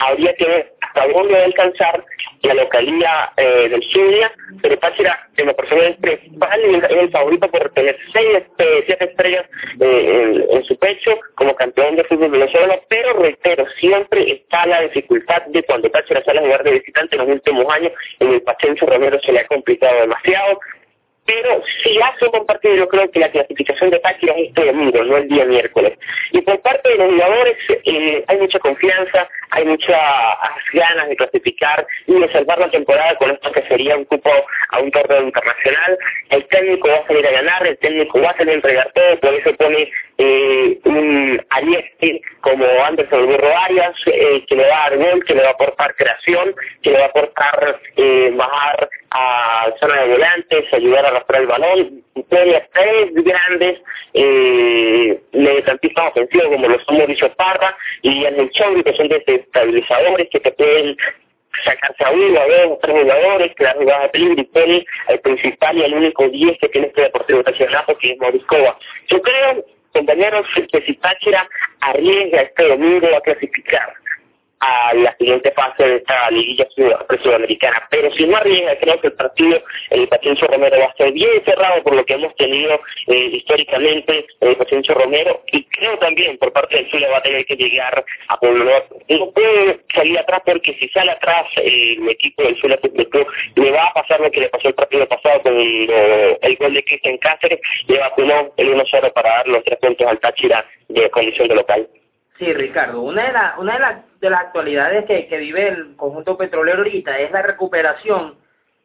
habría que ver hasta dónde va a alcanzar la localía eh, del Zulia, pero Táchira en lo personal principal es el favorito por tener seis, siete estrellas eh, en, su pecho como campeón de fútbol venezolano, pero reitero, siempre está la dificultad de cuando Táchira sale a jugar de visitante en los últimos años, en el Pachencho Romero se le ha complicado demasiado, pero si hace un partido, yo creo que la clasificación de Táchira es este domingo, no el día miércoles. Y por parte de los jugadores eh, hay mucha confianza, hay muchas ganas de clasificar y de salvar la temporada con esto que sería un cupo a un torneo internacional. El técnico va a salir a ganar, el técnico va a salir a entregar todo, por eso pone eh, un Ariesti como Anderson Burro Arias, eh, que le va a dar gol, que le va a aportar creación, que le va a aportar bajar a zona de volantes, ayudar a arrastrar el balón, tiene tres grandes eh, mediocampistas ofensivos como los son Mauricio Parra y el Chongri, que son desestabilizadores que te pueden sacarse a uno, a dos, tres jugadores, que la jugada de peligro y pone el principal y el único 10 que tiene este Deportivo Tachianapo, que es Moriscova. Yo creo, compañeros, que si Táchira arriesga este domingo a clasificar a la siguiente fase de esta liguilla sudamericana. Pero si no arriesga, creo que el partido, el Paciencia Romero va a ser bien cerrado por lo que hemos tenido eh, históricamente el Paciencia Romero y creo también por parte del Chile va a tener que llegar a Pueblo No puede salir atrás porque si sale atrás el equipo del Chile le va a pasar lo que le pasó el partido pasado con el, gol de Cristian Cáceres, le vacunó el 1-0 para dar los tres puntos al Táchira de condición de local. Sí, Ricardo, una de, de, la, de las actualidades que, que vive el conjunto petrolero ahorita es la recuperación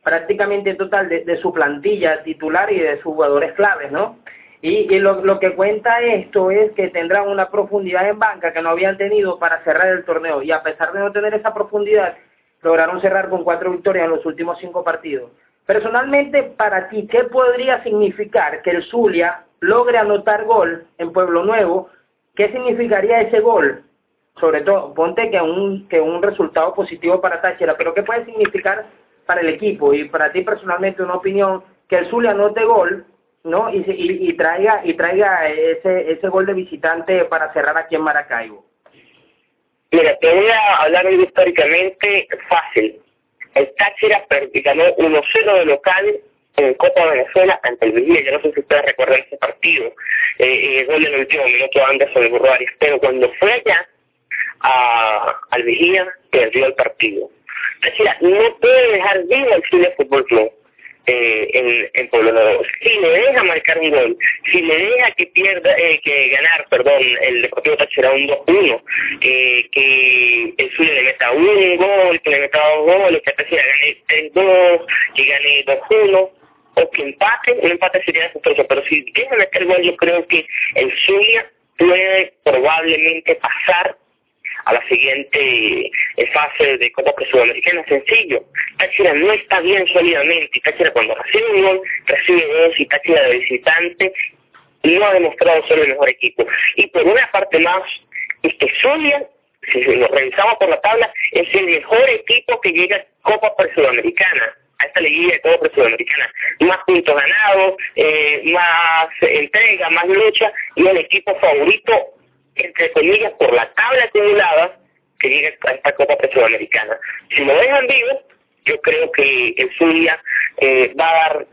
prácticamente total de, su plantilla titular y de sus jugadores claves, ¿no? Y, lo, que cuenta esto es que tendrán una profundidad en banca que no habían tenido para cerrar el torneo y a pesar de no tener esa profundidad, lograron cerrar con cuatro victorias en los últimos cinco partidos. Personalmente, para ti, ¿qué podría significar que el Zulia logre anotar gol en Pueblo Nuevo ¿Qué significaría ese gol? Sobre todo, ponte que un, que un resultado positivo para Táchira, pero ¿qué puede significar para el equipo y para ti personalmente una opinión que el Zulia anote gol ¿no? Y, y, traiga y traiga ese ese gol de visitante para cerrar aquí en Maracaibo. Mira, te voy a hablar históricamente fácil. El Táchira ganó 1-0 de local en Copa Venezuela ante el Vigía. Yo no sé si ustedes recuerdan ese partido. Eh, eh, gol en el último minuto Anderson de Burro Pero cuando fue allá a, al Vigía, perdió el partido. Decir, no puede dejar vivo el Chile Fútbol Club. Eh, en, en Pueblo Nuevo. Si le deja marcar un gol, si le deja que pierda, eh, que ganar, perdón, el Deportivo Táchira un 2-1, eh, que el Zulia le meta un gol, que le meta dos goles, que Táchira gane 3-2, que gane 2-1, o que empate, un empate sería desastroso, pero si dejan meter gol, yo creo que el Zulia puede probablemente pasar a la siguiente eh, fase de Copa Sudamericana. Sencillo, Táchira no está bien sólidamente Táchira cuando recibe un gol, recibe dos y Táchira de visitante no ha demostrado ser el mejor equipo. Y por una parte más, este Zulia, si lo revisamos por la tabla, es el mejor equipo que llega a Copa Sudamericana a esta liguilla de Copa Sudamericana. Más puntos ganados, eh, más entrega, más lucha y el equipo favorito entre comillas, por la tabla acumulada que llega a esta Copa Sudamericana. Si lo dejan vivo, yo creo que el Zulia eh, va a dar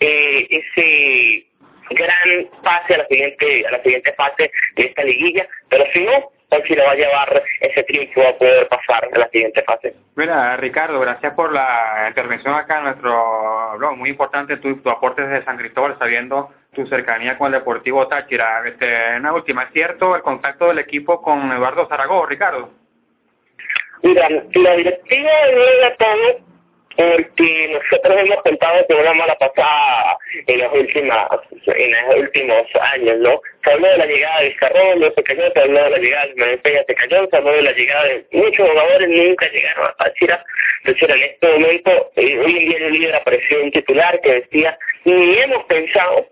eh, ese gran pase a la siguiente a la siguiente fase de esta liguilla, pero si no, si le va a llevar ese triunfo a poder pasar a la siguiente fase. Mira, Ricardo, gracias por la intervención acá en nuestro blog. Muy importante tu, tu aporte desde San Cristóbal, sabiendo tu cercanía con el Deportivo Táchira. Este, una última, ¿es cierto el contacto del equipo con Eduardo Zaragoza, Ricardo? Mira, la directiva de todo porque nosotros hemos contado con una mala pasada en los últimas en los últimos años, ¿no? Se habló de la llegada de Vizcarrón, no se cayó, se habló de la llegada de Manuel se cayó, se habló de la llegada de muchos jugadores, nunca llegaron a Táchira. Entonces, en este momento, eh, hoy en día el líder apareció un titular que decía, ni hemos pensado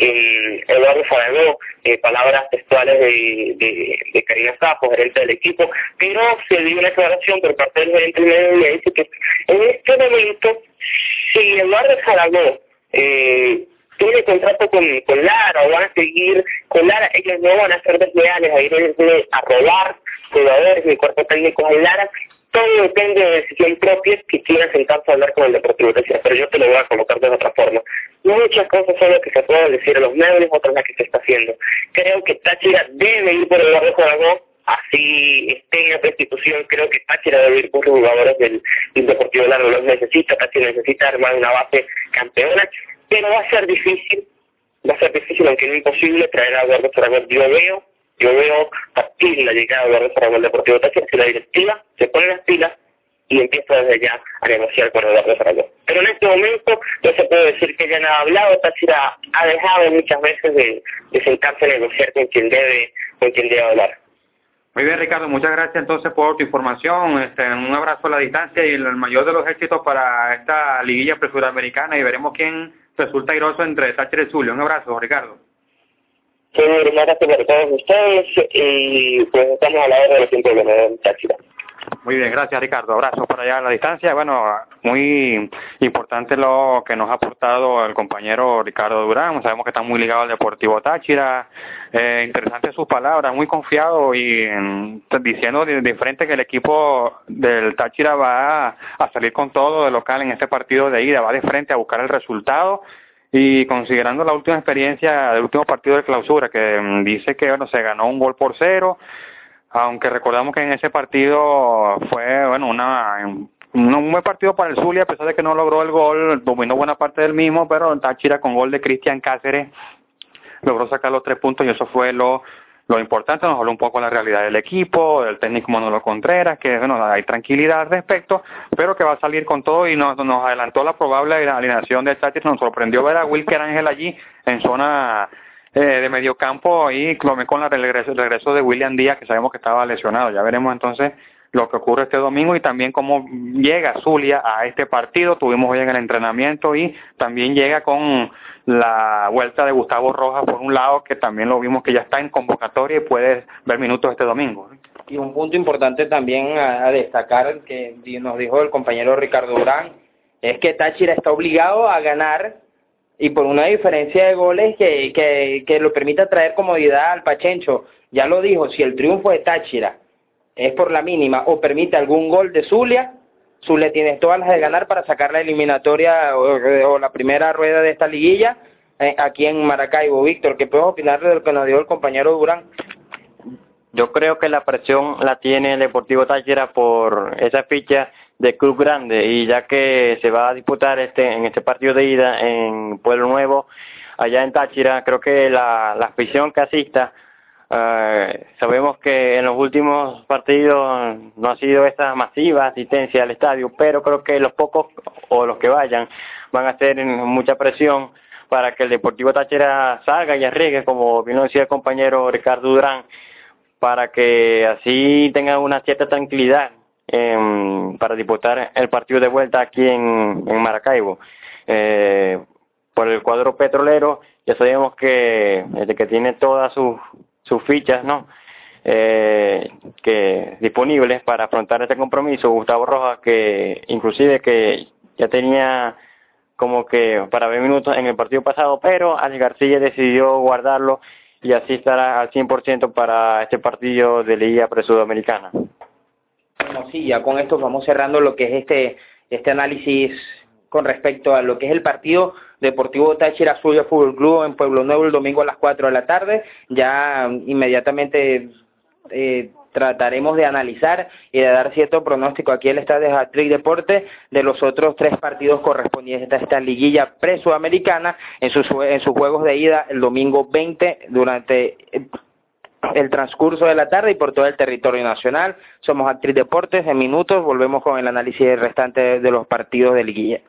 en Eduardo Fadano, eh, palabras textuales de, de, de Karina Sapo, gerente del equipo, pero se dio una declaración por parte del gerente y dice que en este momento, si Eduardo Zaragoza eh, tiene contrato con, con Lara o van a seguir con Lara, ellos no van a ser desleales a ir a robar jugadores, mi cuerpo técnico es Lara, todo depende de decisión propia que quieras sentarse a hablar con el Deportivo Táchira, pero yo te lo voy a colocar de otra forma. Muchas cosas son las que se pueden decir a los medios, otras las que se está haciendo. Creo que Táchira debe ir por el barrio Aragón, así esté en la institución, creo que Táchira debe ir por los jugadores del, Deportivo Largo, los necesita, Táchira necesita armar una base campeona, pero va a ser difícil, va a ser difícil, aunque no imposible, traer a Eduardo Zaragoza. Yo veo yo veo partir la llegada de Eduardo el Deportivo Táchira si la directiva se pone las pilas y empieza desde ya a negociar con Eduardo Zaragoza. Pero en este momento no se puede decir que ya nada ha hablado, Táchira ha dejado muchas veces de, sentarse a negociar con quien debe, con quien debe hablar. Muy bien, Ricardo, muchas gracias entonces por tu información. Este, un abrazo a la distancia y el mayor de los éxitos para esta liguilla presuramericana y veremos quién resulta airoso entre Táchira y Zulio. Un abrazo, Ricardo. Sí, gracias para todos ustedes y pues estamos a la hora de los tiempos de Táchira. Muy bien, gracias Ricardo. Abrazos por allá a la distancia. Bueno, muy importante lo que nos ha aportado el compañero Ricardo Durán. Sabemos que está muy ligado al Deportivo Táchira. Eh, interesante sus palabras, muy confiado y diciendo de, frente que el equipo del Táchira va a, a salir con todo de local en este partido de ida, va de frente a buscar el resultado y considerando la última experiencia del último partido de clausura que mm, dice que bueno se ganó un gol por cero aunque recordamos que en ese partido fue bueno una un buen partido para el Zulia a pesar de que no logró el gol dominó buena parte del mismo pero Táchira con gol de Cristian Cáceres logró sacar los tres puntos y eso fue lo lo importante. Nos habló un poco la realidad del equipo, del técnico Manolo Contreras, que bueno, hay tranquilidad al respecto, pero que va a salir con todo y nos, nos adelantó la probable alineación de Táchira, nos sorprendió ver a Wilker Ángel allí en zona eh, de medio campo y clomé con el regreso de William Díaz, que sabemos que estaba lesionado. Ya veremos entonces lo que ocurre este domingo y también cómo llega Zulia a este partido. Tuvimos hoy en el entrenamiento y también llega con la vuelta de Gustavo Rojas por un lado, que también lo vimos que ya está en convocatoria y puede ver minutos este domingo. Y un punto importante también a, destacar que nos dijo el compañero Ricardo Durán, es que Táchira está obligado a ganar y por una diferencia de goles que, que, que lo permita traer comodidad al Pachencho. Ya lo dijo, si el triunfo de Táchira es por la mínima o permite algún gol de Zulia, Zulia tiene todas las de ganar para sacar la eliminatoria o, la primera rueda de esta liguilla eh, aquí en Maracaibo. Víctor, ¿qué puedes opinar de lo que nos dio el compañero Durán? Yo creo que la presión la tiene el Deportivo Táchira por esa ficha de club grande y ya que se va a disputar este en este partido de ida en Pueblo Nuevo allá en Táchira, creo que la, la afición que asista eh, sabemos que en los últimos partidos no ha sido esa masiva asistencia al estadio, pero creo que los pocos o los que vayan van a hacer mucha presión para que el Deportivo Táchira salga y arriesgue, como bien lo decía el compañero Ricardo Durán, para que así tengan una cierta tranquilidad para disputar el partido de vuelta aquí en, Maracaibo. Eh, por el cuadro petrolero, ya sabemos que, que tiene todas sus fichas, ¿no? Eh, que disponibles para afrontar este compromiso. Gustavo Rojas, que inclusive que ya tenía como que para ver minutos en el partido pasado, pero Alex García decidió guardarlo y así estará al 100% para este partido de Liga Pre-Sudamericana. Bueno, sí, ya con esto vamos cerrando lo que es este, este análisis con respecto a lo que es el partido Deportivo Táchira Zulia Fútbol Club en Pueblo Nuevo el domingo a las 4 de la tarde. Ya inmediatamente eh, trataremos de analizar y de dar cierto pronóstico aquí el Estadio de Hatrick Deporte de los otros tres partidos correspondientes a esta liguilla pre-sudamericana en sus, en sus juegos de ida el domingo 20 durante el transcurso de la tarde y por todo el territorio nacional. Somos Actriz Deportes, en minutos volvemos con el análisis restante de los partidos de liguilla.